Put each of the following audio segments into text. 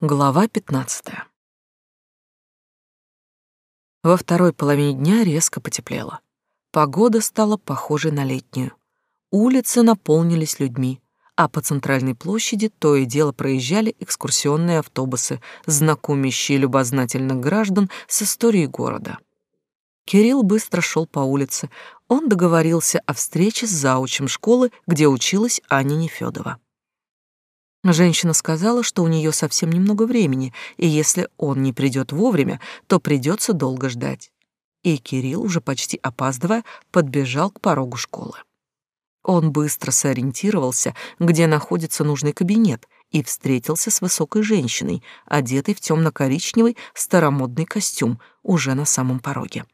Глава 15. Во второй половине дня резко потеплело. Погода стала похожей на летнюю. Улицы наполнились людьми, а по центральной площади то и дело проезжали экскурсионные автобусы, знакомящие любознательных граждан с историей города. Кирилл быстро шел по улице. Он договорился о встрече с заучем школы, где училась Аня Нефёдова. Женщина сказала, что у нее совсем немного времени, и если он не придет вовремя, то придется долго ждать. И Кирилл, уже почти опаздывая, подбежал к порогу школы. Он быстро сориентировался, где находится нужный кабинет, и встретился с высокой женщиной, одетой в темно-коричневый старомодный костюм, уже на самом пороге.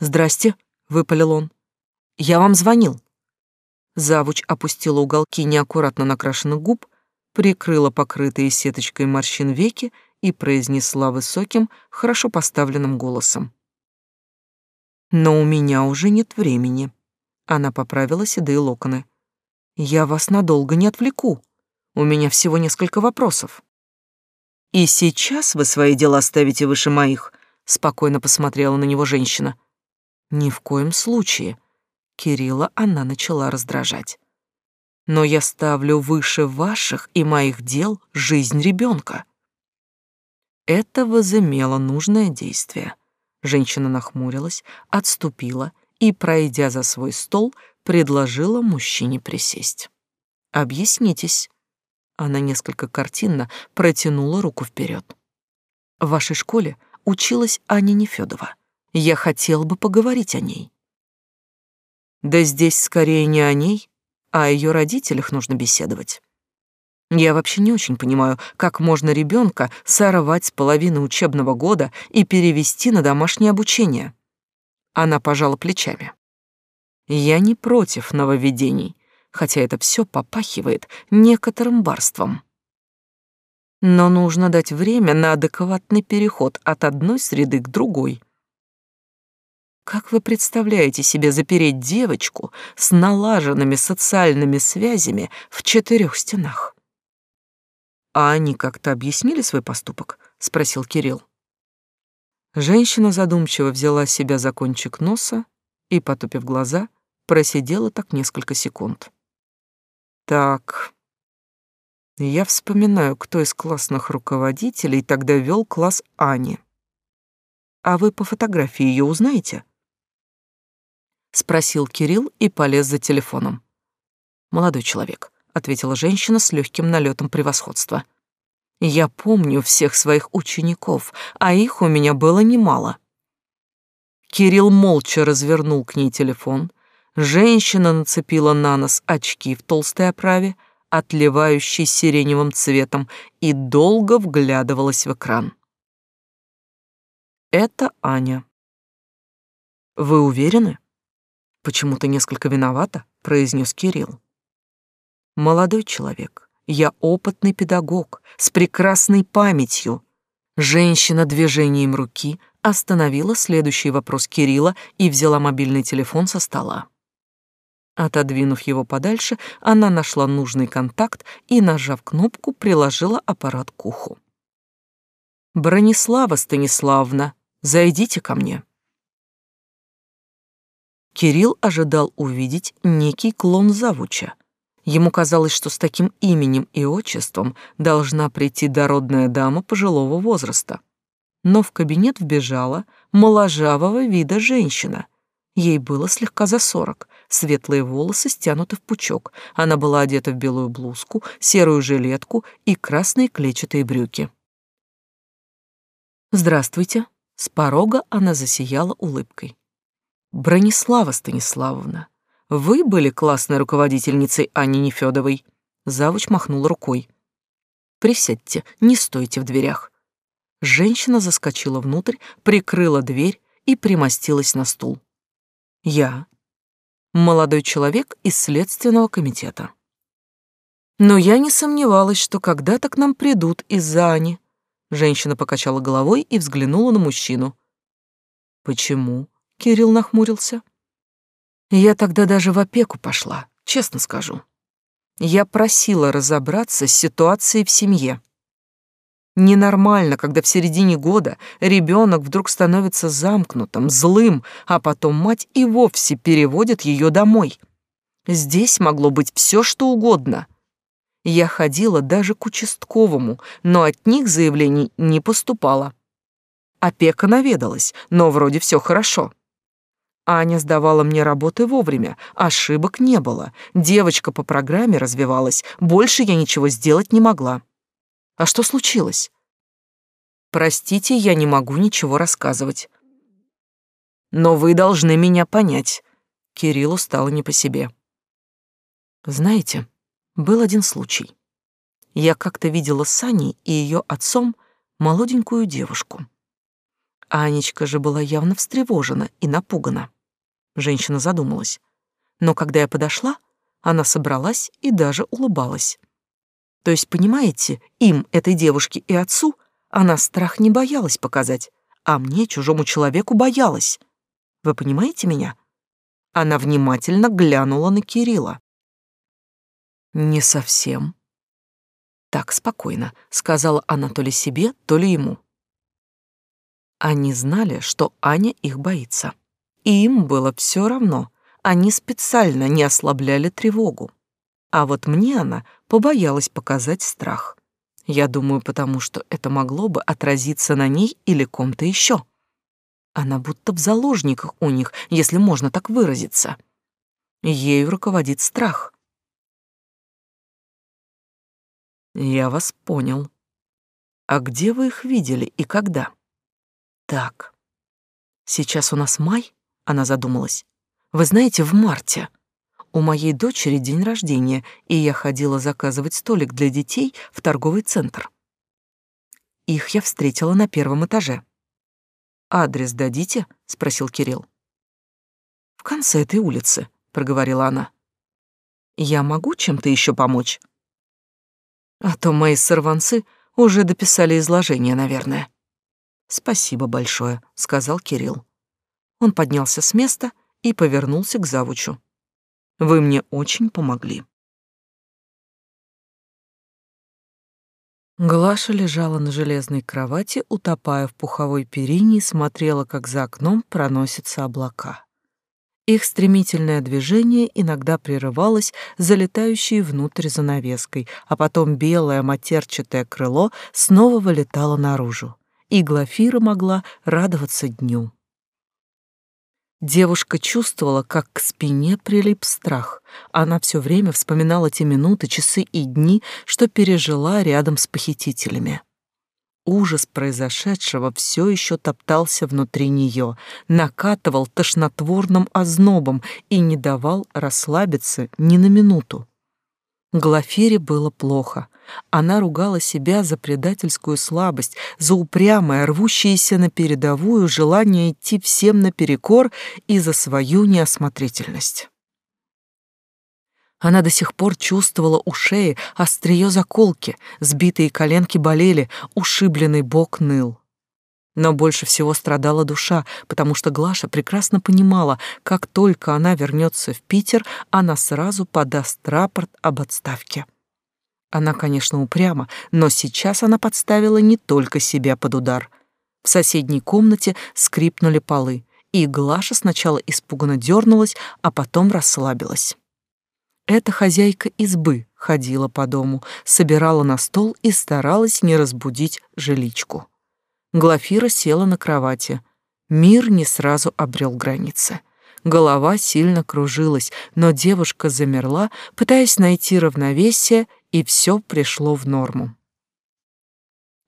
«Здрасте», — выпалил он. «Я вам звонил». Завуч опустила уголки неаккуратно накрашенных губ, прикрыла покрытые сеточкой морщин веки и произнесла высоким, хорошо поставленным голосом. «Но у меня уже нет времени». Она поправила седые локоны. «Я вас надолго не отвлеку. У меня всего несколько вопросов». «И сейчас вы свои дела ставите выше моих?» Спокойно посмотрела на него женщина. «Ни в коем случае», Кирилла она начала раздражать. Но я ставлю выше ваших и моих дел жизнь ребенка. Это возымело нужное действие. Женщина нахмурилась, отступила и, пройдя за свой стол, предложила мужчине присесть. «Объяснитесь». Она несколько картинно протянула руку вперед. «В вашей школе училась Аня Нефёдова. Я хотел бы поговорить о ней». Да здесь скорее не о ней, а о ее родителях нужно беседовать. Я вообще не очень понимаю, как можно ребенка сорвать с половины учебного года и перевести на домашнее обучение. Она пожала плечами. Я не против нововведений, хотя это все попахивает некоторым барством. Но нужно дать время на адекватный переход от одной среды к другой. Как вы представляете себе запереть девочку с налаженными социальными связями в четырех стенах? А они как-то объяснили свой поступок? спросил Кирилл. Женщина задумчиво взяла себя за кончик носа и, потупив глаза, просидела так несколько секунд. Так. Я вспоминаю, кто из классных руководителей тогда вел класс Ани. А вы по фотографии ее узнаете? Спросил Кирилл и полез за телефоном. Молодой человек, ответила женщина с легким налетом превосходства. Я помню всех своих учеников, а их у меня было немало. Кирилл молча развернул к ней телефон. Женщина нацепила на нос очки в толстой оправе, отливающей сиреневым цветом, и долго вглядывалась в экран. Это Аня. Вы уверены? Почему-то несколько виновата, произнес Кирилл. Молодой человек, я опытный педагог с прекрасной памятью. Женщина движением руки остановила следующий вопрос Кирилла и взяла мобильный телефон со стола. Отодвинув его подальше, она нашла нужный контакт и, нажав кнопку, приложила аппарат к уху. «Бронислава Станиславна, зайдите ко мне». Кирилл ожидал увидеть некий клон завуча. Ему казалось, что с таким именем и отчеством должна прийти дородная дама пожилого возраста. Но в кабинет вбежала моложавого вида женщина. Ей было слегка за сорок, светлые волосы стянуты в пучок. Она была одета в белую блузку, серую жилетку и красные клетчатые брюки. «Здравствуйте!» С порога она засияла улыбкой. Бронислава Станиславовна, вы были классной руководительницей Анни Нефёдовой. Завуч махнул рукой. Присядьте, не стойте в дверях. Женщина заскочила внутрь, прикрыла дверь и примостилась на стул. Я молодой человек из следственного комитета. Но я не сомневалась, что когда-то к нам придут из-за Ани. Женщина покачала головой и взглянула на мужчину. Почему? Кирилл нахмурился. Я тогда даже в опеку пошла, честно скажу. Я просила разобраться с ситуацией в семье. Ненормально, когда в середине года ребенок вдруг становится замкнутым, злым, а потом мать и вовсе переводит ее домой. Здесь могло быть все, что угодно. Я ходила даже к участковому, но от них заявлений не поступало. Опека наведалась, но вроде все хорошо. Аня сдавала мне работы вовремя, ошибок не было. Девочка по программе развивалась, больше я ничего сделать не могла. А что случилось? Простите, я не могу ничего рассказывать. Но вы должны меня понять. Кириллу стало не по себе. Знаете, был один случай. Я как-то видела с Аней и ее отцом молоденькую девушку. Анечка же была явно встревожена и напугана. Женщина задумалась. Но когда я подошла, она собралась и даже улыбалась. То есть, понимаете, им, этой девушке и отцу, она страх не боялась показать, а мне, чужому человеку, боялась. Вы понимаете меня? Она внимательно глянула на Кирилла. Не совсем. Так спокойно, сказала она то ли себе, то ли ему. Они знали, что Аня их боится. И им было все равно. Они специально не ослабляли тревогу. А вот мне она побоялась показать страх. Я думаю, потому что это могло бы отразиться на ней или ком-то еще. Она будто в заложниках у них, если можно так выразиться. Ею руководит страх. Я вас понял. А где вы их видели и когда? Так. Сейчас у нас май, она задумалась. Вы знаете, в марте. У моей дочери день рождения, и я ходила заказывать столик для детей в торговый центр. Их я встретила на первом этаже. «Адрес дадите?» — спросил Кирилл. «В конце этой улицы», — проговорила она. «Я могу чем-то еще помочь?» «А то мои сорванцы уже дописали изложение, наверное». «Спасибо большое», — сказал Кирилл. Он поднялся с места и повернулся к завучу. Вы мне очень помогли. Глаша лежала на железной кровати, утопая в пуховой перине и смотрела, как за окном проносятся облака. Их стремительное движение иногда прерывалось залетающей внутрь занавеской, а потом белое матерчатое крыло снова вылетало наружу, и Глафира могла радоваться дню. Девушка чувствовала, как к спине прилип страх. Она все время вспоминала те минуты, часы и дни, что пережила рядом с похитителями. Ужас произошедшего все еще топтался внутри нее, накатывал тошнотворным ознобом и не давал расслабиться ни на минуту. Глафире было плохо. Она ругала себя за предательскую слабость, за упрямое, рвущееся на передовую желание идти всем наперекор и за свою неосмотрительность. Она до сих пор чувствовала у шеи острие заколки, сбитые коленки болели, ушибленный бок ныл. Но больше всего страдала душа, потому что Глаша прекрасно понимала, как только она вернется в Питер, она сразу подаст рапорт об отставке. Она, конечно, упряма, но сейчас она подставила не только себя под удар. В соседней комнате скрипнули полы, и Глаша сначала испуганно дернулась, а потом расслабилась. Эта хозяйка избы ходила по дому, собирала на стол и старалась не разбудить жиличку. Глафира села на кровати. Мир не сразу обрел границы. Голова сильно кружилась, но девушка замерла, пытаясь найти равновесие, и все пришло в норму.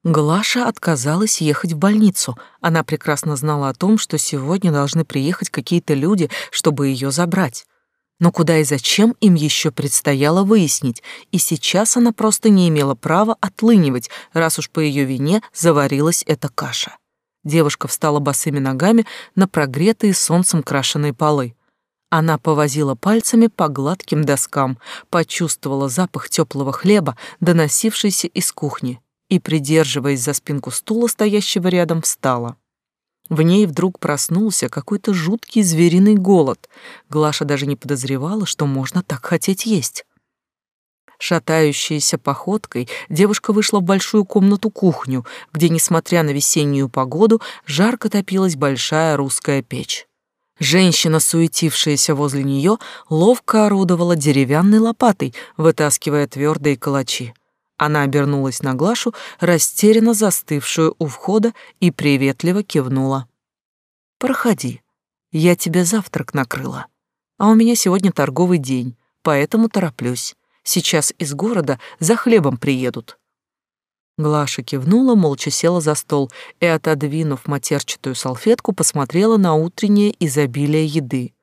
Глаша отказалась ехать в больницу. Она прекрасно знала о том, что сегодня должны приехать какие-то люди, чтобы ее забрать. Но куда и зачем им еще предстояло выяснить, и сейчас она просто не имела права отлынивать, раз уж по ее вине заварилась эта каша. Девушка встала босыми ногами на прогретые солнцем крашеные полы. Она повозила пальцами по гладким доскам, почувствовала запах теплого хлеба, доносившийся из кухни, и, придерживаясь за спинку стула, стоящего рядом, встала. В ней вдруг проснулся какой-то жуткий звериный голод. Глаша даже не подозревала, что можно так хотеть есть. Шатающейся походкой девушка вышла в большую комнату-кухню, где, несмотря на весеннюю погоду, жарко топилась большая русская печь. Женщина, суетившаяся возле нее, ловко орудовала деревянной лопатой, вытаскивая твердые калачи. Она обернулась на Глашу, растерянно застывшую у входа, и приветливо кивнула. «Проходи, я тебе завтрак накрыла. А у меня сегодня торговый день, поэтому тороплюсь. Сейчас из города за хлебом приедут». Глаша кивнула, молча села за стол и, отодвинув матерчатую салфетку, посмотрела на утреннее изобилие еды.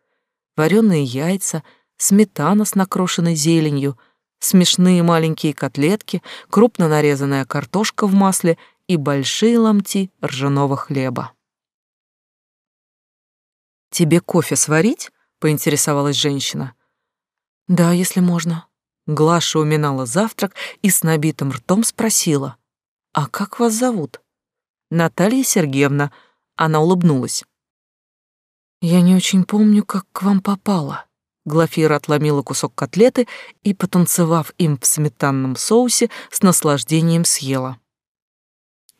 Вареные яйца, сметана с накрошенной зеленью, смешные маленькие котлетки, крупно нарезанная картошка в масле и большие ломти ржаного хлеба. «Тебе кофе сварить?» — поинтересовалась женщина. «Да, если можно». Глаша уминала завтрак и с набитым ртом спросила. «А как вас зовут?» «Наталья Сергеевна». Она улыбнулась. «Я не очень помню, как к вам попала». Глафира отломила кусок котлеты и, потанцевав им в сметанном соусе, с наслаждением съела.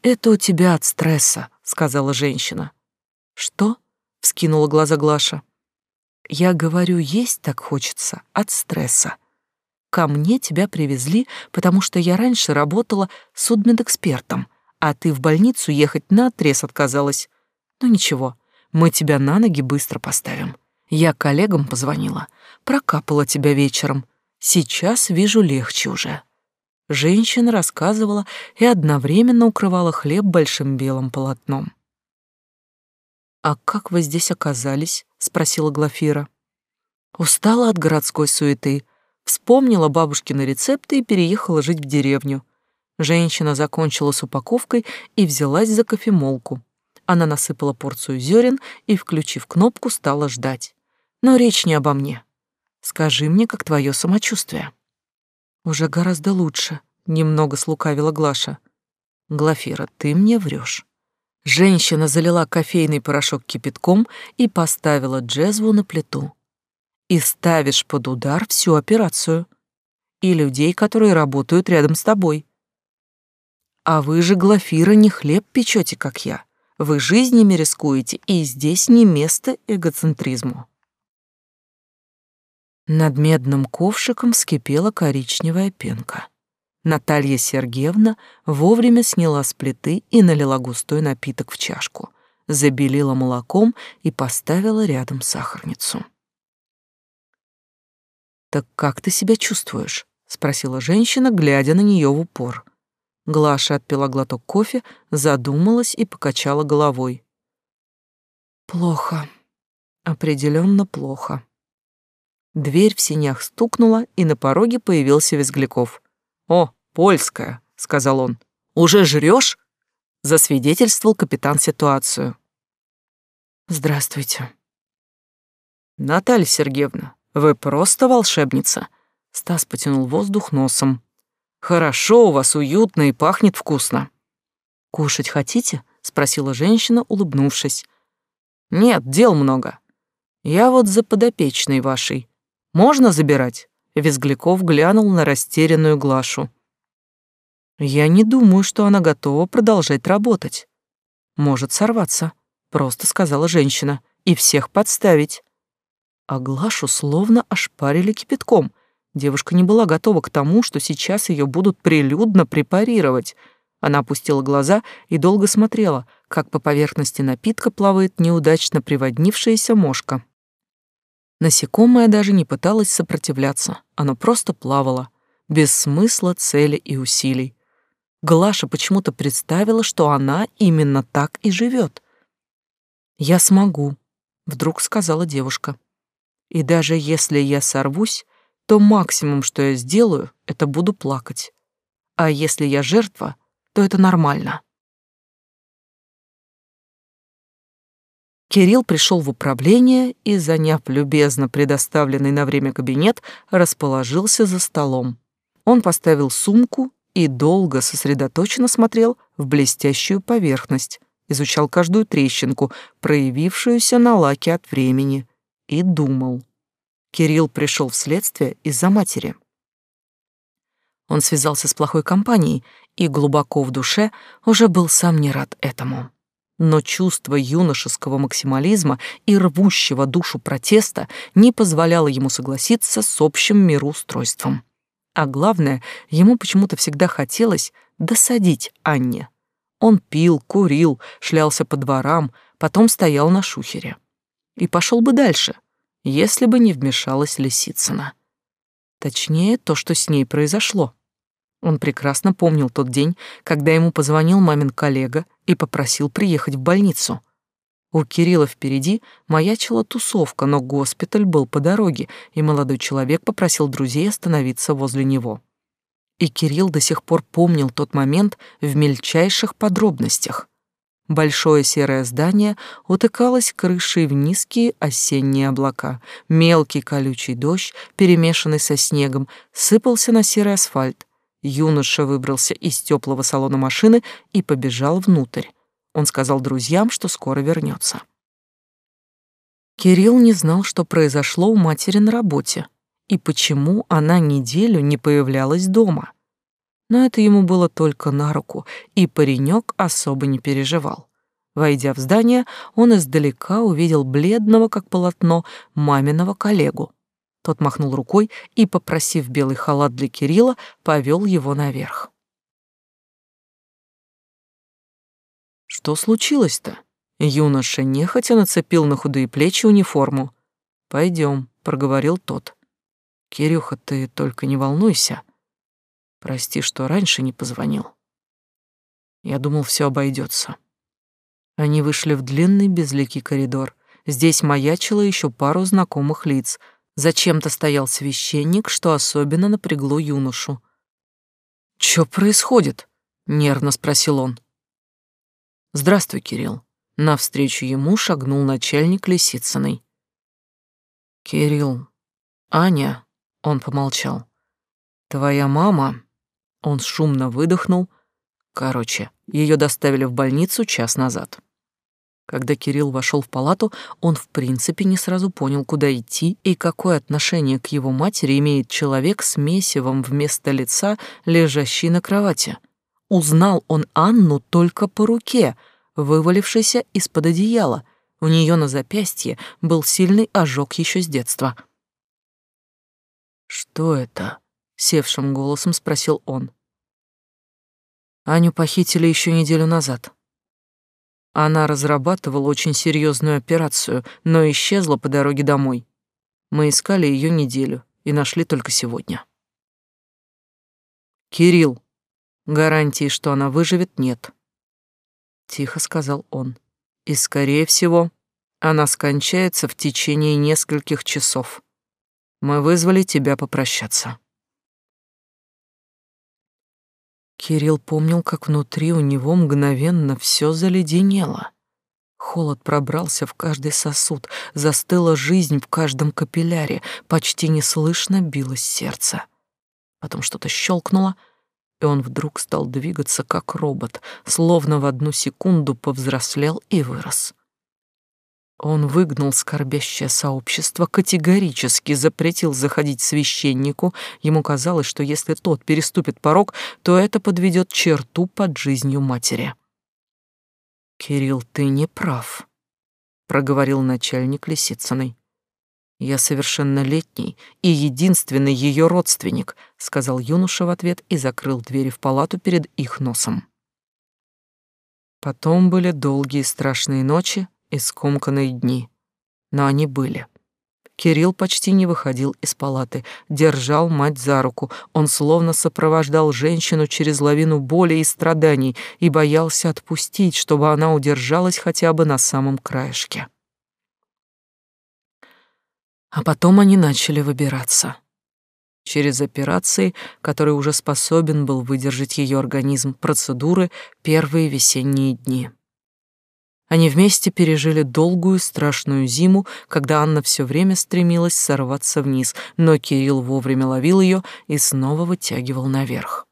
«Это у тебя от стресса», — сказала женщина. «Что?» — вскинула глаза Глаша. «Я говорю, есть так хочется от стресса. Ко мне тебя привезли, потому что я раньше работала судмедэкспертом, а ты в больницу ехать на отрез отказалась. Ну ничего, мы тебя на ноги быстро поставим. Я коллегам позвонила, прокапала тебя вечером. Сейчас вижу легче уже». Женщина рассказывала и одновременно укрывала хлеб большим белым полотном. «А как вы здесь оказались?» — спросила Глафира. Устала от городской суеты, Вспомнила бабушкины рецепты и переехала жить в деревню. Женщина закончила с упаковкой и взялась за кофемолку. Она насыпала порцию зерен и, включив кнопку, стала ждать. Но речь не обо мне. Скажи мне, как твое самочувствие. Уже гораздо лучше, немного слукавила Глаша. Глафира, ты мне врешь. Женщина залила кофейный порошок кипятком и поставила джезву на плиту и ставишь под удар всю операцию и людей, которые работают рядом с тобой. А вы же, Глафира, не хлеб печете, как я. Вы жизнями рискуете, и здесь не место эгоцентризму. Над медным ковшиком вскипела коричневая пенка. Наталья Сергеевна вовремя сняла с плиты и налила густой напиток в чашку, забелила молоком и поставила рядом сахарницу. «Так как ты себя чувствуешь?» — спросила женщина, глядя на нее в упор. Глаша отпила глоток кофе, задумалась и покачала головой. «Плохо. Определенно плохо». Дверь в синях стукнула, и на пороге появился Визгляков. «О, польская», — сказал он. «Уже жрёшь?» — засвидетельствовал капитан ситуацию. «Здравствуйте». «Наталья Сергеевна, вы просто волшебница. Стас потянул воздух носом. Хорошо у вас, уютно и пахнет вкусно. Кушать хотите? спросила женщина, улыбнувшись. Нет, дел много. Я вот за подопечной вашей. Можно забирать? Визгляков глянул на растерянную Глашу. Я не думаю, что она готова продолжать работать. Может сорваться, просто сказала женщина, и всех подставить а Глашу словно ошпарили кипятком. Девушка не была готова к тому, что сейчас ее будут прилюдно препарировать. Она опустила глаза и долго смотрела, как по поверхности напитка плавает неудачно приводнившаяся мошка. Насекомое даже не пыталось сопротивляться, оно просто плавало, без смысла, цели и усилий. Глаша почему-то представила, что она именно так и живет. «Я смогу», — вдруг сказала девушка. И даже если я сорвусь, то максимум, что я сделаю, это буду плакать. А если я жертва, то это нормально. Кирилл пришел в управление и, заняв любезно предоставленный на время кабинет, расположился за столом. Он поставил сумку и долго сосредоточенно смотрел в блестящую поверхность, изучал каждую трещинку, проявившуюся на лаке от времени — и думал. Кирилл пришел в следствие из-за матери. Он связался с плохой компанией и глубоко в душе уже был сам не рад этому. Но чувство юношеского максимализма и рвущего душу протеста не позволяло ему согласиться с общим мироустройством. А главное, ему почему-то всегда хотелось досадить Анне. Он пил, курил, шлялся по дворам, потом стоял на шухере. И пошел бы дальше, если бы не вмешалась Лисицына. Точнее, то, что с ней произошло. Он прекрасно помнил тот день, когда ему позвонил мамин коллега и попросил приехать в больницу. У Кирилла впереди маячила тусовка, но госпиталь был по дороге, и молодой человек попросил друзей остановиться возле него. И Кирилл до сих пор помнил тот момент в мельчайших подробностях. Большое серое здание утыкалось крышей в низкие осенние облака. Мелкий колючий дождь, перемешанный со снегом, сыпался на серый асфальт. Юноша выбрался из теплого салона машины и побежал внутрь. Он сказал друзьям, что скоро вернется. Кирилл не знал, что произошло у матери на работе и почему она неделю не появлялась дома. Но это ему было только на руку, и паренек особо не переживал. Войдя в здание, он издалека увидел бледного, как полотно, маминого коллегу. Тот махнул рукой и, попросив белый халат для Кирилла, повел его наверх. Что случилось-то? Юноша нехотя нацепил на худые плечи униформу. Пойдем, проговорил тот. Кирюха, ты только не волнуйся. Прости, что раньше не позвонил. Я думал, все обойдется. Они вышли в длинный безликий коридор. Здесь маячило еще пару знакомых лиц — Зачем-то стоял священник, что особенно напрягло юношу. «Чё происходит?» — нервно спросил он. «Здравствуй, Кирилл». Навстречу ему шагнул начальник Лисицыной. «Кирилл, Аня...» — он помолчал. «Твоя мама...» — он шумно выдохнул. Короче, ее доставили в больницу час назад. Когда Кирилл вошел в палату, он в принципе не сразу понял, куда идти и какое отношение к его матери имеет человек с месивом вместо лица, лежащий на кровати. Узнал он Анну только по руке, вывалившейся из-под одеяла. У нее на запястье был сильный ожог еще с детства. «Что это?» — севшим голосом спросил он. Аню похитили еще неделю назад. Она разрабатывала очень серьезную операцию, но исчезла по дороге домой. Мы искали ее неделю и нашли только сегодня. «Кирилл, гарантии, что она выживет, нет», — тихо сказал он. «И, скорее всего, она скончается в течение нескольких часов. Мы вызвали тебя попрощаться». Кирилл помнил, как внутри у него мгновенно все заледенело. Холод пробрался в каждый сосуд, застыла жизнь в каждом капилляре, почти неслышно билось сердце. Потом что-то щелкнуло, и он вдруг стал двигаться как робот, словно в одну секунду повзрослел и вырос. Он выгнал скорбящее сообщество, категорически запретил заходить священнику. Ему казалось, что если тот переступит порог, то это подведет черту под жизнью матери. «Кирилл, ты не прав», — проговорил начальник Лисицыной. «Я совершеннолетний и единственный ее родственник», — сказал юноша в ответ и закрыл двери в палату перед их носом. Потом были долгие страшные ночи, и скомканные дни. Но они были. Кирилл почти не выходил из палаты, держал мать за руку. Он словно сопровождал женщину через лавину боли и страданий и боялся отпустить, чтобы она удержалась хотя бы на самом краешке. А потом они начали выбираться. Через операции, которые уже способен был выдержать ее организм, процедуры первые весенние дни. Они вместе пережили долгую страшную зиму, когда Анна все время стремилась сорваться вниз, но Кирилл вовремя ловил ее и снова вытягивал наверх.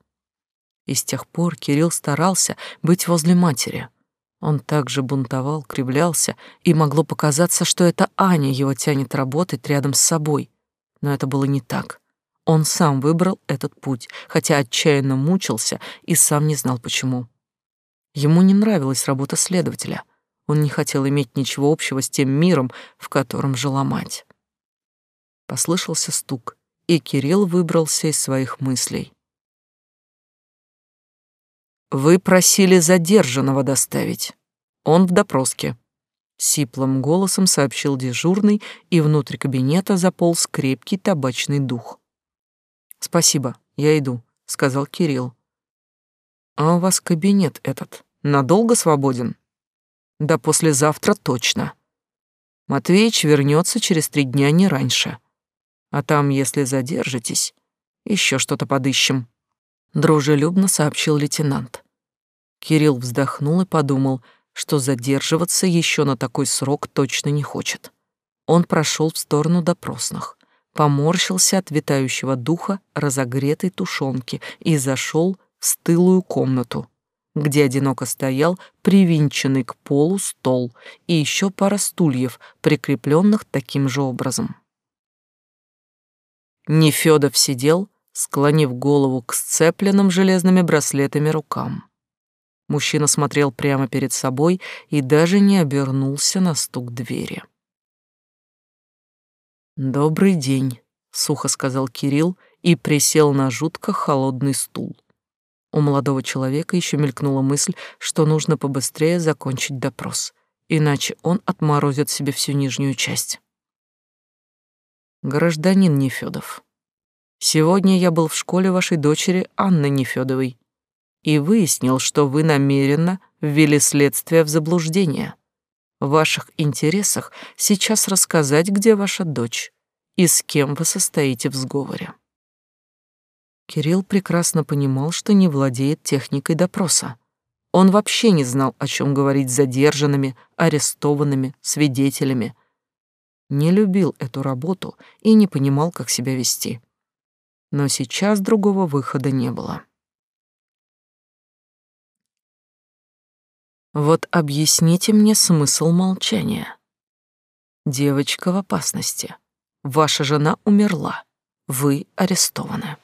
И с тех пор Кирилл старался быть возле матери. Он также бунтовал, кривлялся, и могло показаться, что это Аня его тянет работать рядом с собой. Но это было не так. Он сам выбрал этот путь, хотя отчаянно мучился и сам не знал почему. Ему не нравилась работа следователя. Он не хотел иметь ничего общего с тем миром, в котором жила мать. Послышался стук, и Кирилл выбрался из своих мыслей. «Вы просили задержанного доставить. Он в допроске», — сиплым голосом сообщил дежурный, и внутрь кабинета заполз крепкий табачный дух. «Спасибо, я иду», — сказал Кирилл. «А у вас кабинет этот надолго свободен?» «Да послезавтра точно. Матвеич вернется через три дня не раньше. А там, если задержитесь, еще что-то подыщем», — дружелюбно сообщил лейтенант. Кирилл вздохнул и подумал, что задерживаться еще на такой срок точно не хочет. Он прошел в сторону допросных поморщился от витающего духа разогретой тушенки и зашел в стылую комнату, где одиноко стоял привинченный к полу стол и еще пара стульев, прикрепленных таким же образом. Нефёдов сидел, склонив голову к сцепленным железными браслетами рукам. Мужчина смотрел прямо перед собой и даже не обернулся на стук двери. «Добрый день», — сухо сказал Кирилл и присел на жутко холодный стул. У молодого человека еще мелькнула мысль, что нужно побыстрее закончить допрос, иначе он отморозит себе всю нижнюю часть. «Гражданин Нефёдов, сегодня я был в школе вашей дочери Анны Нефёдовой и выяснил, что вы намеренно ввели следствие в заблуждение» в ваших интересах сейчас рассказать, где ваша дочь и с кем вы состоите в сговоре. Кирилл прекрасно понимал, что не владеет техникой допроса. Он вообще не знал, о чем говорить с задержанными, арестованными, свидетелями. Не любил эту работу и не понимал, как себя вести. Но сейчас другого выхода не было. Вот объясните мне смысл молчания. Девочка в опасности. Ваша жена умерла. Вы арестованы.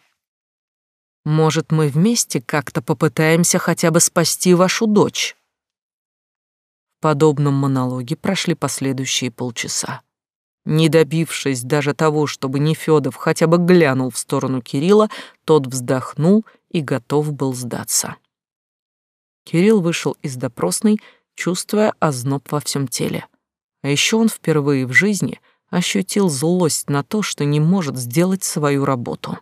Может, мы вместе как-то попытаемся хотя бы спасти вашу дочь? В подобном монологе прошли последующие полчаса. Не добившись даже того, чтобы Нефёдов хотя бы глянул в сторону Кирилла, тот вздохнул и готов был сдаться. Кирилл вышел из допросной, чувствуя озноб во всем теле. А еще он впервые в жизни ощутил злость на то, что не может сделать свою работу.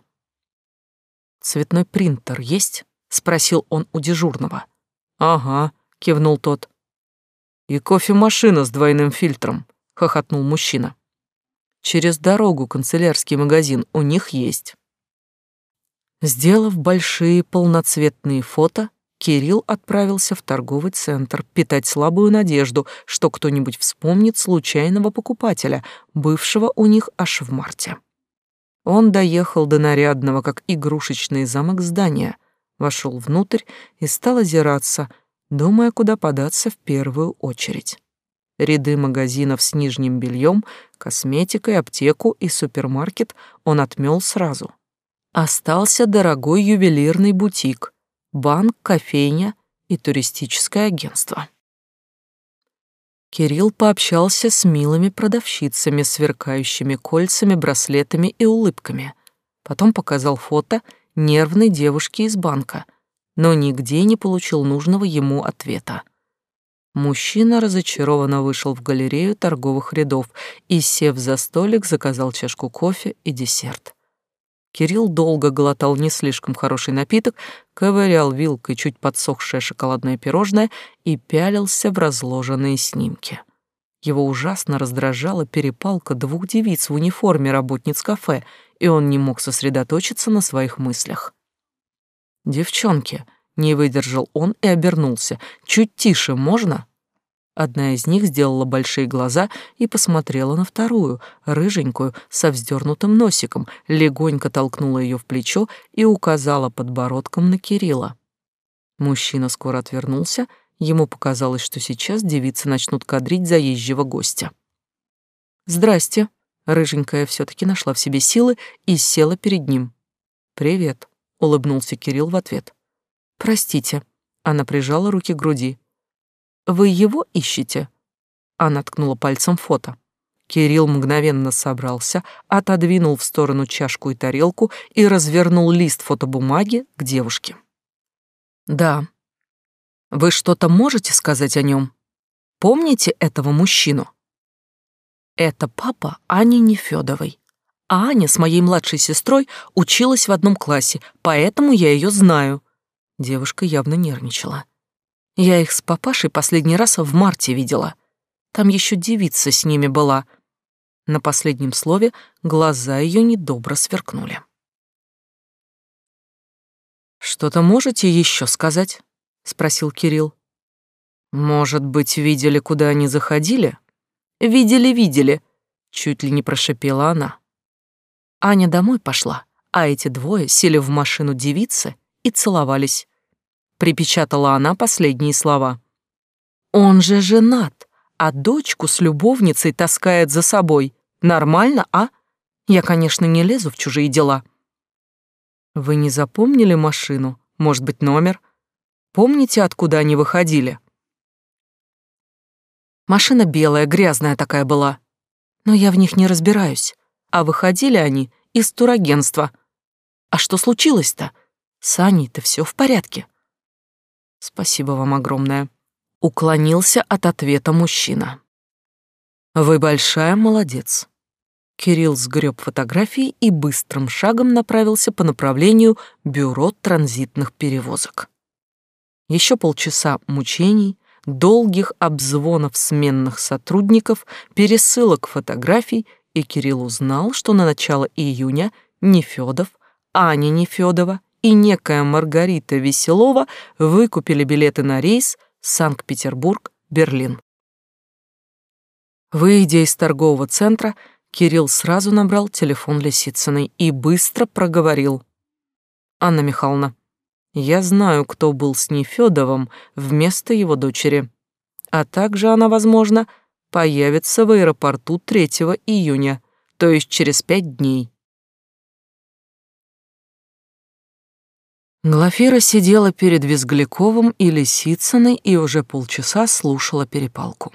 «Цветной принтер есть?» — спросил он у дежурного. «Ага», — кивнул тот. «И кофемашина с двойным фильтром», — хохотнул мужчина. «Через дорогу канцелярский магазин у них есть». Сделав большие полноцветные фото, Кирилл отправился в торговый центр питать слабую надежду, что кто-нибудь вспомнит случайного покупателя, бывшего у них аж в марте. Он доехал до нарядного, как игрушечный замок здания, вошел внутрь и стал озираться, думая, куда податься в первую очередь. Ряды магазинов с нижним бельем, косметикой, аптеку и супермаркет он отмел сразу. Остался дорогой ювелирный бутик — банк, кофейня и туристическое агентство. Кирилл пообщался с милыми продавщицами, сверкающими кольцами, браслетами и улыбками. Потом показал фото нервной девушки из банка, но нигде не получил нужного ему ответа. Мужчина разочарованно вышел в галерею торговых рядов и, сев за столик, заказал чашку кофе и десерт. Кирилл долго глотал не слишком хороший напиток, ковырял вилкой чуть подсохшее шоколадное пирожное и пялился в разложенные снимки. Его ужасно раздражала перепалка двух девиц в униформе работниц кафе, и он не мог сосредоточиться на своих мыслях. «Девчонки», — не выдержал он и обернулся, — «чуть тише можно?» Одна из них сделала большие глаза и посмотрела на вторую, рыженькую, со вздернутым носиком, легонько толкнула ее в плечо и указала подбородком на Кирилла. Мужчина скоро отвернулся, ему показалось, что сейчас девицы начнут кадрить заезжего гостя. «Здрасте», — Рыженькая все таки нашла в себе силы и села перед ним. «Привет», — улыбнулся Кирилл в ответ. «Простите», — она прижала руки к груди. «Вы его ищете?» Она ткнула пальцем фото. Кирилл мгновенно собрался, отодвинул в сторону чашку и тарелку и развернул лист фотобумаги к девушке. «Да. Вы что-то можете сказать о нем? Помните этого мужчину?» «Это папа Ани Нефёдовой. А Аня с моей младшей сестрой училась в одном классе, поэтому я ее знаю». Девушка явно нервничала. «Я их с папашей последний раз в марте видела. Там еще девица с ними была». На последнем слове глаза ее недобро сверкнули. «Что-то можете еще сказать?» — спросил Кирилл. «Может быть, видели, куда они заходили?» «Видели, видели», — чуть ли не прошипела она. Аня домой пошла, а эти двое сели в машину девицы и целовались. Припечатала она последние слова. «Он же женат, а дочку с любовницей таскает за собой. Нормально, а? Я, конечно, не лезу в чужие дела». Вы не запомнили машину? Может быть, номер? Помните, откуда они выходили? Машина белая, грязная такая была. Но я в них не разбираюсь. А выходили они из турагентства. А что случилось-то? С Аней-то все в порядке. Спасибо вам огромное. Уклонился от ответа мужчина. Вы большая молодец. Кирилл сгреб фотографии и быстрым шагом направился по направлению бюро транзитных перевозок. Еще полчаса мучений, долгих обзвонов сменных сотрудников, пересылок фотографий, и Кирилл узнал, что на начало июня Нефёдов, Аня Нефёдова и некая Маргарита Веселова выкупили билеты на рейс Санкт-Петербург-Берлин. Выйдя из торгового центра, Кирилл сразу набрал телефон Лисицыной и быстро проговорил. «Анна Михайловна, я знаю, кто был с Нефёдовым вместо его дочери. А также она, возможно, появится в аэропорту 3 июня, то есть через пять дней». Глафира сидела перед Визгляковым и Лисицыной и уже полчаса слушала перепалку.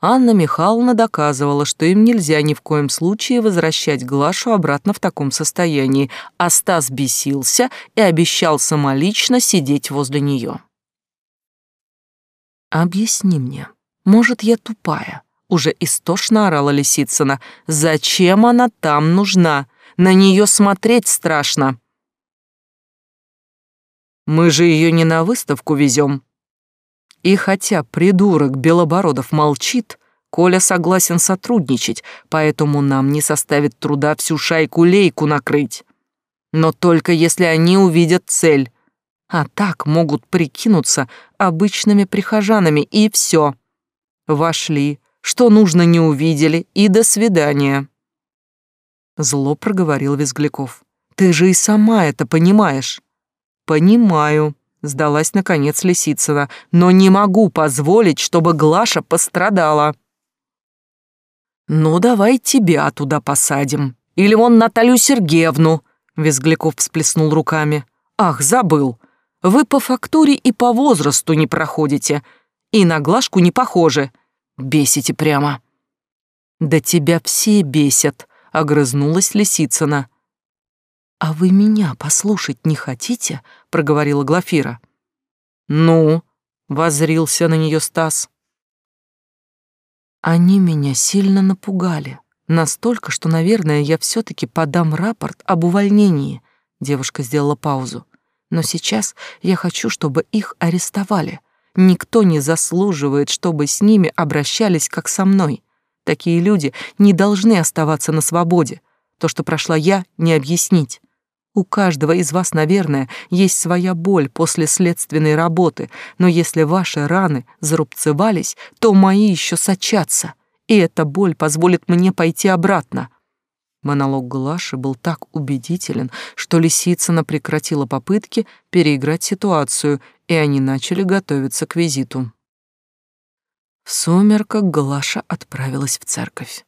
Анна Михайловна доказывала, что им нельзя ни в коем случае возвращать Глашу обратно в таком состоянии, а Стас бесился и обещал самолично сидеть возле нее. «Объясни мне, может, я тупая?» Уже истошно орала Лисицына. «Зачем она там нужна? На нее смотреть страшно!» «Мы же ее не на выставку везем», и хотя придурок Белобородов молчит, Коля согласен сотрудничать, поэтому нам не составит труда всю шайку-лейку накрыть. Но только если они увидят цель. А так могут прикинуться обычными прихожанами, и все. Вошли, что нужно не увидели, и до свидания. Зло проговорил Визгляков. Ты же и сама это понимаешь. Понимаю, Сдалась, наконец, Лисицына. «Но не могу позволить, чтобы Глаша пострадала». «Ну, давай тебя туда посадим. Или вон Наталью Сергеевну», — Визгляков всплеснул руками. «Ах, забыл. Вы по фактуре и по возрасту не проходите. И на Глашку не похожи. Бесите прямо». «Да тебя все бесят», — огрызнулась Лисицына. «А вы меня послушать не хотите?» — проговорила Глафира. «Ну?» — возрился на нее Стас. «Они меня сильно напугали. Настолько, что, наверное, я все таки подам рапорт об увольнении». Девушка сделала паузу. «Но сейчас я хочу, чтобы их арестовали. Никто не заслуживает, чтобы с ними обращались, как со мной. Такие люди не должны оставаться на свободе. То, что прошла я, не объяснить. У каждого из вас, наверное, есть своя боль после следственной работы, но если ваши раны зарубцевались, то мои еще сочатся, и эта боль позволит мне пойти обратно. Монолог Глаши был так убедителен, что Лисицына прекратила попытки переиграть ситуацию, и они начали готовиться к визиту. В сумерках Глаша отправилась в церковь.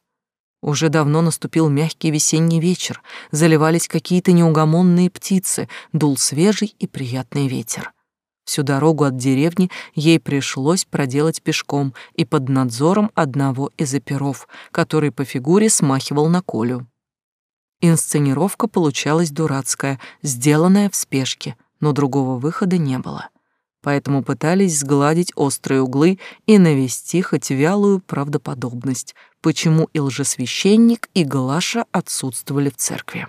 Уже давно наступил мягкий весенний вечер, заливались какие-то неугомонные птицы, дул свежий и приятный ветер. Всю дорогу от деревни ей пришлось проделать пешком и под надзором одного из оперов, который по фигуре смахивал на Колю. Инсценировка получалась дурацкая, сделанная в спешке, но другого выхода не было. Поэтому пытались сгладить острые углы и навести хоть вялую правдоподобность, почему и лжесвященник, и Глаша отсутствовали в церкви.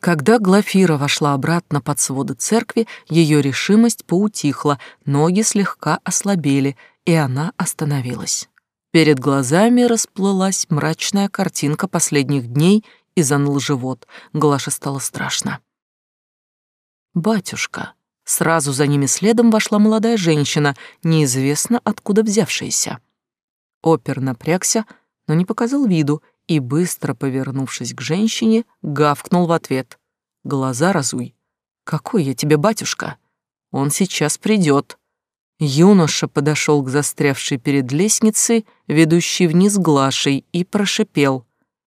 Когда Глафира вошла обратно под своды церкви, ее решимость поутихла, ноги слегка ослабели, и она остановилась. Перед глазами расплылась мрачная картинка последних дней и заныл живот. Глаше стало страшно. «Батюшка!» Сразу за ними следом вошла молодая женщина, неизвестно откуда взявшаяся. Опер напрягся, но не показал виду и, быстро повернувшись к женщине, гавкнул в ответ. «Глаза разуй! Какой я тебе батюшка? Он сейчас придет!» Юноша подошел к застрявшей перед лестницей, ведущей вниз Глашей, и прошипел,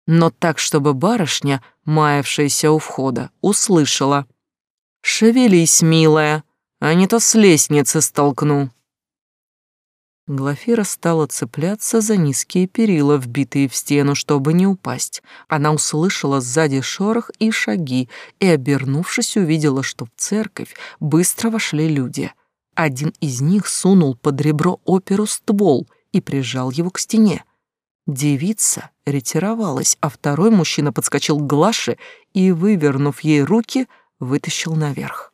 но так, чтобы барышня, маявшаяся у входа, услышала. «Шевелись, милая, а не то с лестницы столкну». Глафира стала цепляться за низкие перила, вбитые в стену, чтобы не упасть. Она услышала сзади шорох и шаги, и, обернувшись, увидела, что в церковь быстро вошли люди. Один из них сунул под ребро оперу ствол и прижал его к стене. Девица ретировалась, а второй мужчина подскочил к Глаше и, вывернув ей руки, вытащил наверх.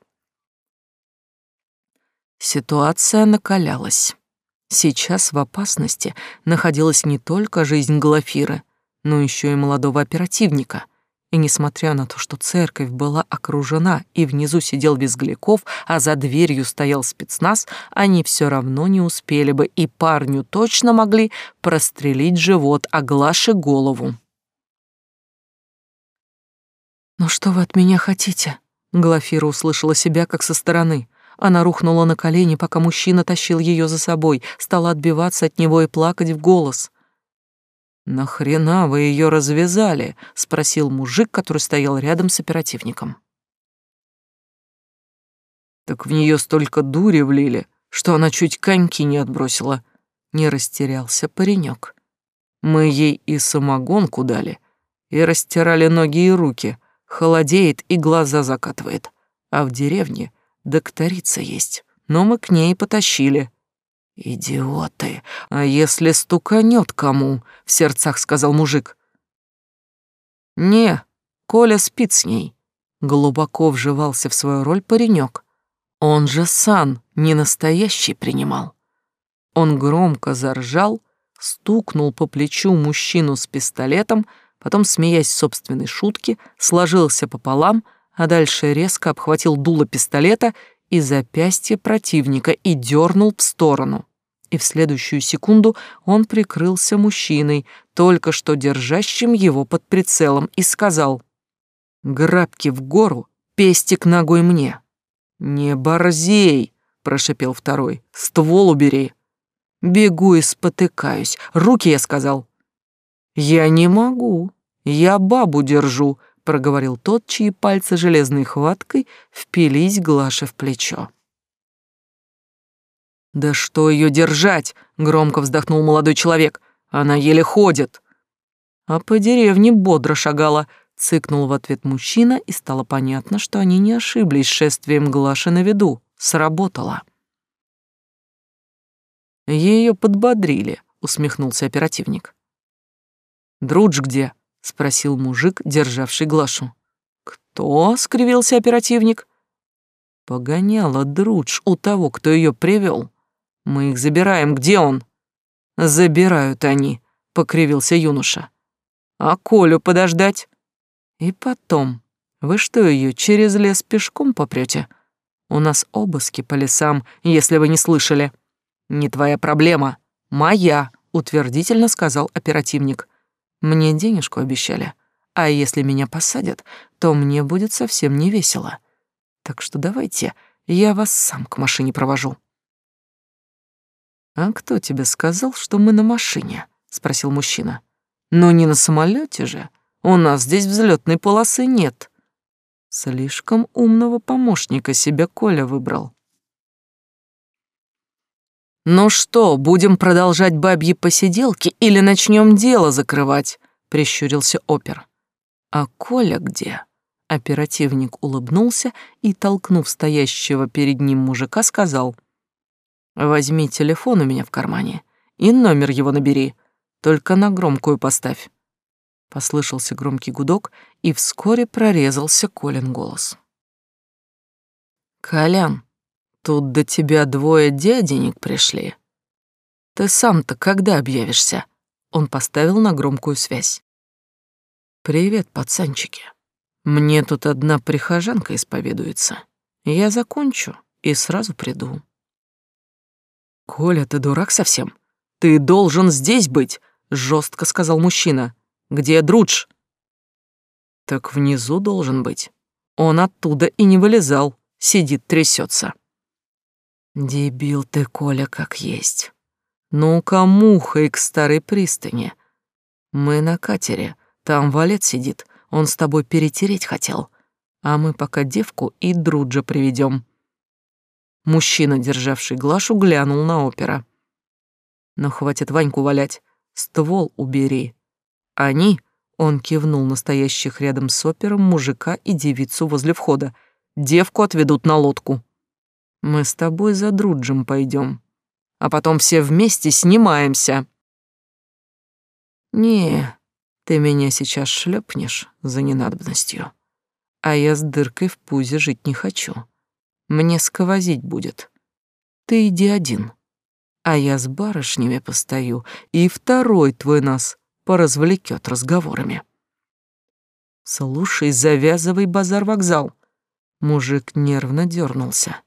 Ситуация накалялась. Сейчас в опасности находилась не только жизнь Глафиры, но еще и молодого оперативника. И несмотря на то, что церковь была окружена и внизу сидел Визгляков, а за дверью стоял спецназ, они все равно не успели бы, и парню точно могли прострелить живот, а Глаше голову. «Ну что вы от меня хотите?» Глафира услышала себя как со стороны. Она рухнула на колени, пока мужчина тащил ее за собой, стала отбиваться от него и плакать в голос. «Нахрена вы ее развязали?» — спросил мужик, который стоял рядом с оперативником. «Так в нее столько дури влили, что она чуть коньки не отбросила». Не растерялся паренек. «Мы ей и самогонку дали, и растирали ноги и руки, холодеет и глаза закатывает, а в деревне докторица есть, но мы к ней потащили». «Идиоты! А если стуканет кому?» — в сердцах сказал мужик. «Не, Коля спит с ней». Глубоко вживался в свою роль паренек. Он же сан не настоящий принимал. Он громко заржал, стукнул по плечу мужчину с пистолетом, потом, смеясь собственной шутки, сложился пополам — а дальше резко обхватил дуло пистолета и запястье противника и дернул в сторону. И в следующую секунду он прикрылся мужчиной, только что держащим его под прицелом, и сказал «Грабки в гору, пестик ногой мне». «Не борзей!» — прошипел второй. «Ствол убери!» «Бегу и спотыкаюсь. Руки, я сказал». «Я не могу. Я бабу держу», проговорил тот, чьи пальцы железной хваткой впились Глаше в плечо. «Да что ее держать?» — громко вздохнул молодой человек. «Она еле ходит». А по деревне бодро шагала, цыкнул в ответ мужчина, и стало понятно, что они не ошиблись шествием Глаши на виду. Сработало. Ее подбодрили, усмехнулся оперативник. «Друдж где?» — спросил мужик, державший Глашу. «Кто?» — скривился оперативник. «Погоняла Друдж у того, кто ее привел. Мы их забираем. Где он?» «Забирают они», — покривился юноша. «А Колю подождать?» «И потом, вы что, ее через лес пешком попрете? У нас обыски по лесам, если вы не слышали». «Не твоя проблема, моя», — утвердительно сказал оперативник. Мне денежку обещали, а если меня посадят, то мне будет совсем не весело. Так что давайте, я вас сам к машине провожу». «А кто тебе сказал, что мы на машине?» — спросил мужчина. Но не на самолете же. У нас здесь взлетной полосы нет. Слишком умного помощника себе Коля выбрал. «Ну что, будем продолжать бабьи посиделки или начнем дело закрывать?» — прищурился опер. «А Коля где?» Оперативник улыбнулся и, толкнув стоящего перед ним мужика, сказал. «Возьми телефон у меня в кармане и номер его набери, только на громкую поставь». Послышался громкий гудок, и вскоре прорезался Колин голос. «Колян, тут до тебя двое дяденек пришли. Ты сам-то когда объявишься?» Он поставил на громкую связь. «Привет, пацанчики. Мне тут одна прихожанка исповедуется. Я закончу и сразу приду». «Коля, ты дурак совсем? Ты должен здесь быть!» — жестко сказал мужчина. Где Друдж?» «Так внизу должен быть. Он оттуда и не вылезал, сидит, трясется. «Дебил ты, Коля, как есть. Ну-ка, мухой к старой пристани. Мы на катере, там валет сидит, он с тобой перетереть хотел, а мы пока девку и Друджа приведем. Мужчина, державший Глашу, глянул на опера. «Ну, хватит Ваньку валять, ствол убери, они, он кивнул настоящих рядом с опером мужика и девицу возле входа, девку отведут на лодку. Мы с тобой за Друджем пойдем, а потом все вместе снимаемся. Не, ты меня сейчас шлепнешь за ненадобностью, а я с дыркой в пузе жить не хочу. Мне сквозить будет. Ты иди один, а я с барышнями постою, и второй твой нас поразвлекет разговорами. «Слушай, завязывай базар-вокзал». Мужик нервно дернулся.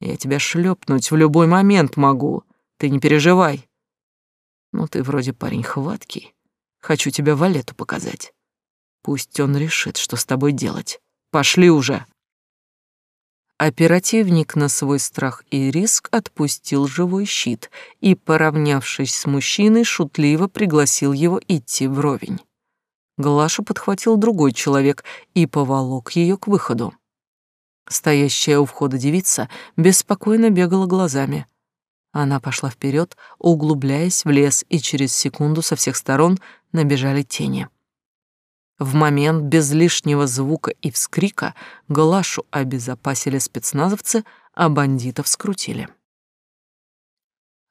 «Я тебя шлепнуть в любой момент могу, ты не переживай». «Ну ты вроде парень хваткий, хочу тебя Валету показать. Пусть он решит, что с тобой делать. Пошли уже». Оперативник на свой страх и риск отпустил живой щит и, поравнявшись с мужчиной, шутливо пригласил его идти вровень. Глашу подхватил другой человек и поволок ее к выходу. Стоящая у входа девица беспокойно бегала глазами. Она пошла вперед, углубляясь в лес, и через секунду со всех сторон набежали тени. В момент без лишнего звука и вскрика Глашу обезопасили спецназовцы, а бандитов скрутили.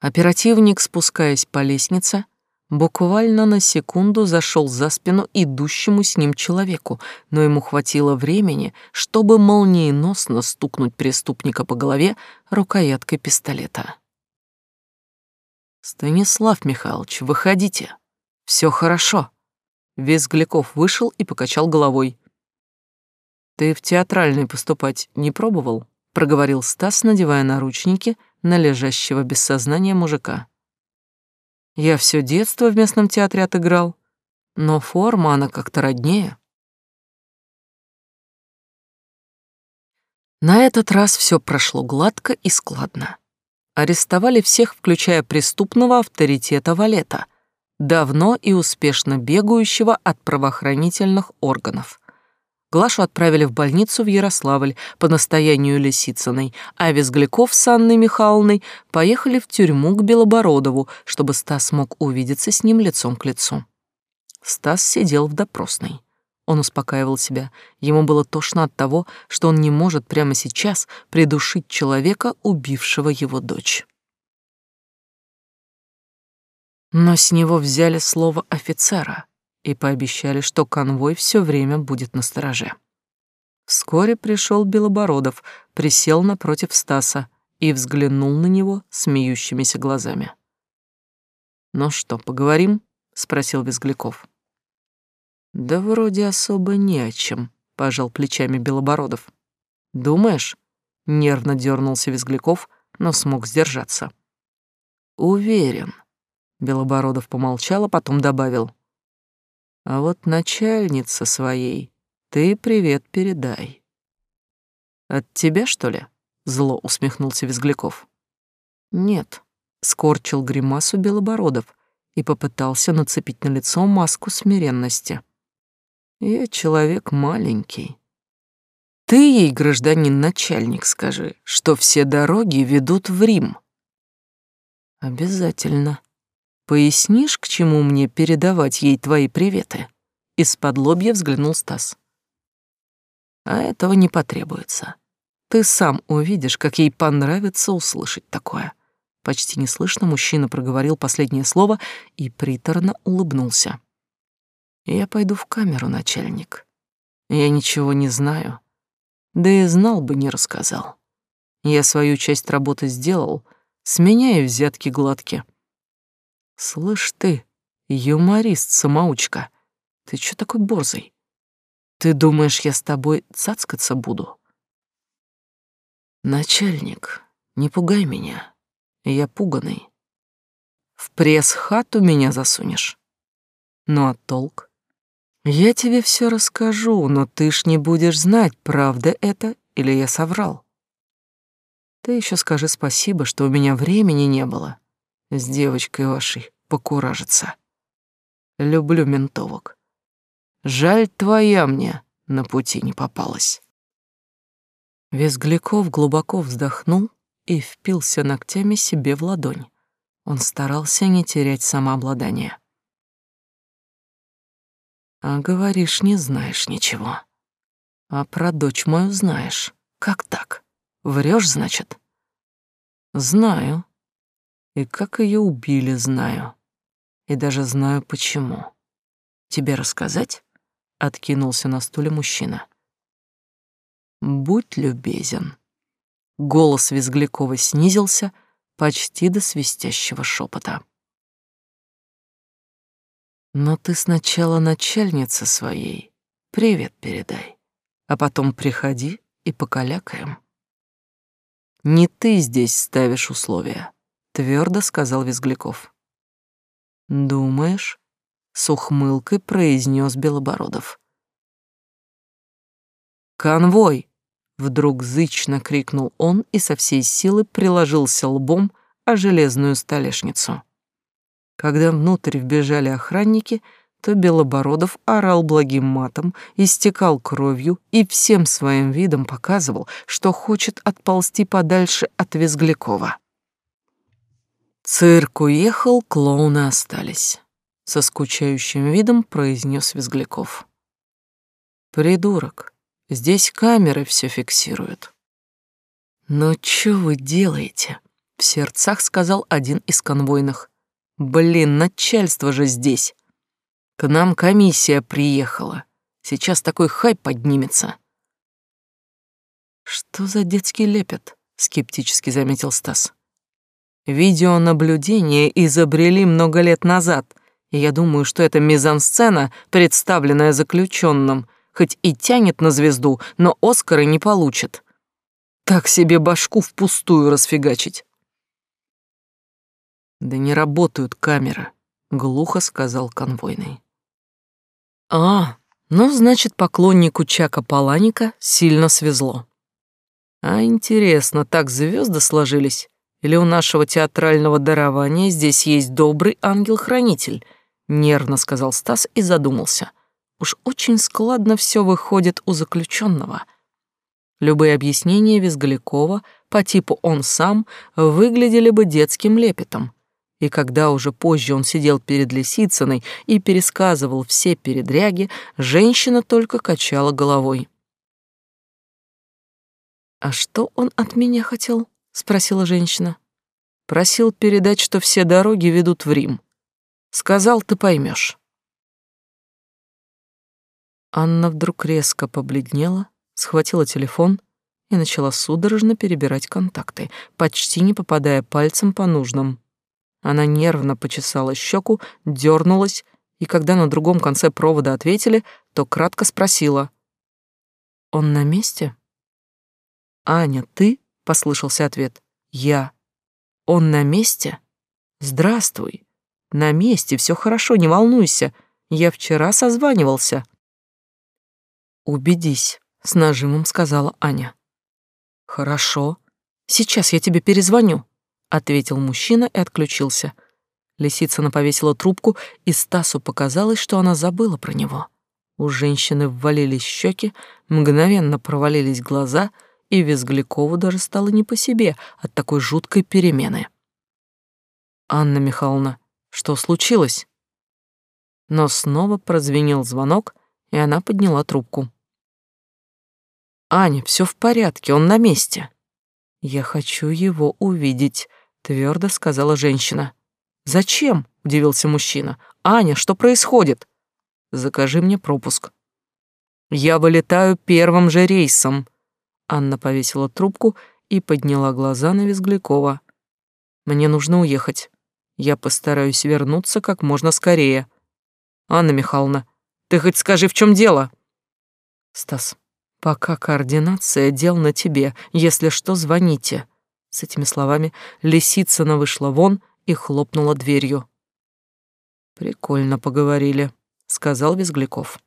Оперативник, спускаясь по лестнице, буквально на секунду зашел за спину идущему с ним человеку, но ему хватило времени, чтобы молниеносно стукнуть преступника по голове рукояткой пистолета. «Станислав Михайлович, выходите. Все хорошо», Визгляков вышел и покачал головой. «Ты в театральный поступать не пробовал?» — проговорил Стас, надевая наручники на лежащего без сознания мужика. «Я все детство в местном театре отыграл, но форма она как-то роднее». На этот раз все прошло гладко и складно. Арестовали всех, включая преступного авторитета Валета — давно и успешно бегающего от правоохранительных органов. Глашу отправили в больницу в Ярославль по настоянию Лисицыной, а Визгляков с Анной Михайловной поехали в тюрьму к Белобородову, чтобы Стас мог увидеться с ним лицом к лицу. Стас сидел в допросной. Он успокаивал себя. Ему было тошно от того, что он не может прямо сейчас придушить человека, убившего его дочь. Но с него взяли слово офицера и пообещали, что конвой все время будет на стороже. Вскоре пришел Белобородов, присел напротив Стаса и взглянул на него смеющимися глазами. «Ну что, поговорим?» — спросил Визгляков. «Да вроде особо не о чем», — пожал плечами Белобородов. «Думаешь?» — нервно дернулся Визгляков, но смог сдержаться. «Уверен», Белобородов помолчал, а потом добавил. А вот начальница своей ты привет передай. От тебя, что ли? Зло усмехнулся Визгляков. Нет, скорчил гримасу Белобородов и попытался нацепить на лицо маску смиренности. Я человек маленький. Ты ей, гражданин начальник, скажи, что все дороги ведут в Рим. Обязательно. Пояснишь, к чему мне передавать ей твои приветы? Из-под лобья взглянул Стас. А этого не потребуется. Ты сам увидишь, как ей понравится услышать такое. Почти неслышно мужчина проговорил последнее слово и приторно улыбнулся. Я пойду в камеру, начальник. Я ничего не знаю. Да и знал бы, не рассказал. Я свою часть работы сделал, с взятки гладки. Слышь ты, юморист-самоучка, ты чё такой борзый? Ты думаешь, я с тобой цацкаться буду? Начальник, не пугай меня. Я пуганый. В пресс-хату меня засунешь. Ну а толк? Я тебе все расскажу, но ты ж не будешь знать, правда это или я соврал. Ты еще скажи спасибо, что у меня времени не было с девочкой вашей покуражиться. Люблю ментовок. Жаль, твоя мне на пути не попалась. Визгляков глубоко вздохнул и впился ногтями себе в ладонь. Он старался не терять самообладание. А говоришь, не знаешь ничего. А про дочь мою знаешь. Как так? Врешь, значит? Знаю. И как ее убили, знаю. И даже знаю почему. Тебе рассказать? Откинулся на стуле мужчина. Будь любезен. Голос Визглякова снизился почти до свистящего шепота. Но ты сначала начальница своей привет передай, а потом приходи и покалякаем. Не ты здесь ставишь условия, твердо сказал Визгляков. Думаешь? С ухмылкой произнес Белобородов. Конвой! Вдруг зычно крикнул он и со всей силы приложился лбом о железную столешницу. Когда внутрь вбежали охранники, то Белобородов орал благим матом, истекал кровью и всем своим видом показывал, что хочет отползти подальше от Визглякова. Цирк уехал, клоуны остались. Со скучающим видом произнес Визгляков. Придурок, Здесь камеры все фиксируют. Но что вы делаете? В сердцах сказал один из конвойных. Блин, начальство же здесь. К нам комиссия приехала. Сейчас такой хай поднимется. Что за детский лепет? Скептически заметил Стас. Видеонаблюдение изобрели много лет назад, и я думаю, что это мизансцена, представленная заключенным — хоть и тянет на звезду, но Оскара не получит. Так себе башку впустую расфигачить. Да не работают камеры, глухо сказал конвойный. А, ну, значит, поклоннику Чака Паланика сильно свезло. А интересно, так звезды сложились? Или у нашего театрального дарования здесь есть добрый ангел-хранитель? Нервно сказал Стас и задумался. Уж очень складно все выходит у заключенного. Любые объяснения Визгалякова по типу «он сам» выглядели бы детским лепетом. И когда уже позже он сидел перед Лисицыной и пересказывал все передряги, женщина только качала головой. «А что он от меня хотел?» — спросила женщина. «Просил передать, что все дороги ведут в Рим. Сказал, ты поймешь. Анна вдруг резко побледнела, схватила телефон и начала судорожно перебирать контакты, почти не попадая пальцем по нужным. Она нервно почесала щеку, дернулась, и когда на другом конце провода ответили, то кратко спросила. «Он на месте?» «Аня, ты?» — послышался ответ. «Я». «Он на месте?» «Здравствуй. На месте, все хорошо, не волнуйся. Я вчера созванивался». «Убедись», — с нажимом сказала Аня. «Хорошо. Сейчас я тебе перезвоню», — ответил мужчина и отключился. Лисицына повесила трубку, и Стасу показалось, что она забыла про него. У женщины ввалились щеки, мгновенно провалились глаза, и Визглякову даже стало не по себе от такой жуткой перемены. «Анна Михайловна, что случилось?» Но снова прозвенел звонок, и она подняла трубку. «Аня, все в порядке, он на месте». «Я хочу его увидеть», — твердо сказала женщина. «Зачем?» — удивился мужчина. «Аня, что происходит?» «Закажи мне пропуск». «Я вылетаю первым же рейсом». Анна повесила трубку и подняла глаза на Визглякова. «Мне нужно уехать. Я постараюсь вернуться как можно скорее». «Анна Михайловна, ты хоть скажи, в чем дело?» «Стас, пока координация дел на тебе. Если что, звоните». С этими словами Лисицына вышла вон и хлопнула дверью. «Прикольно поговорили», — сказал Визгляков.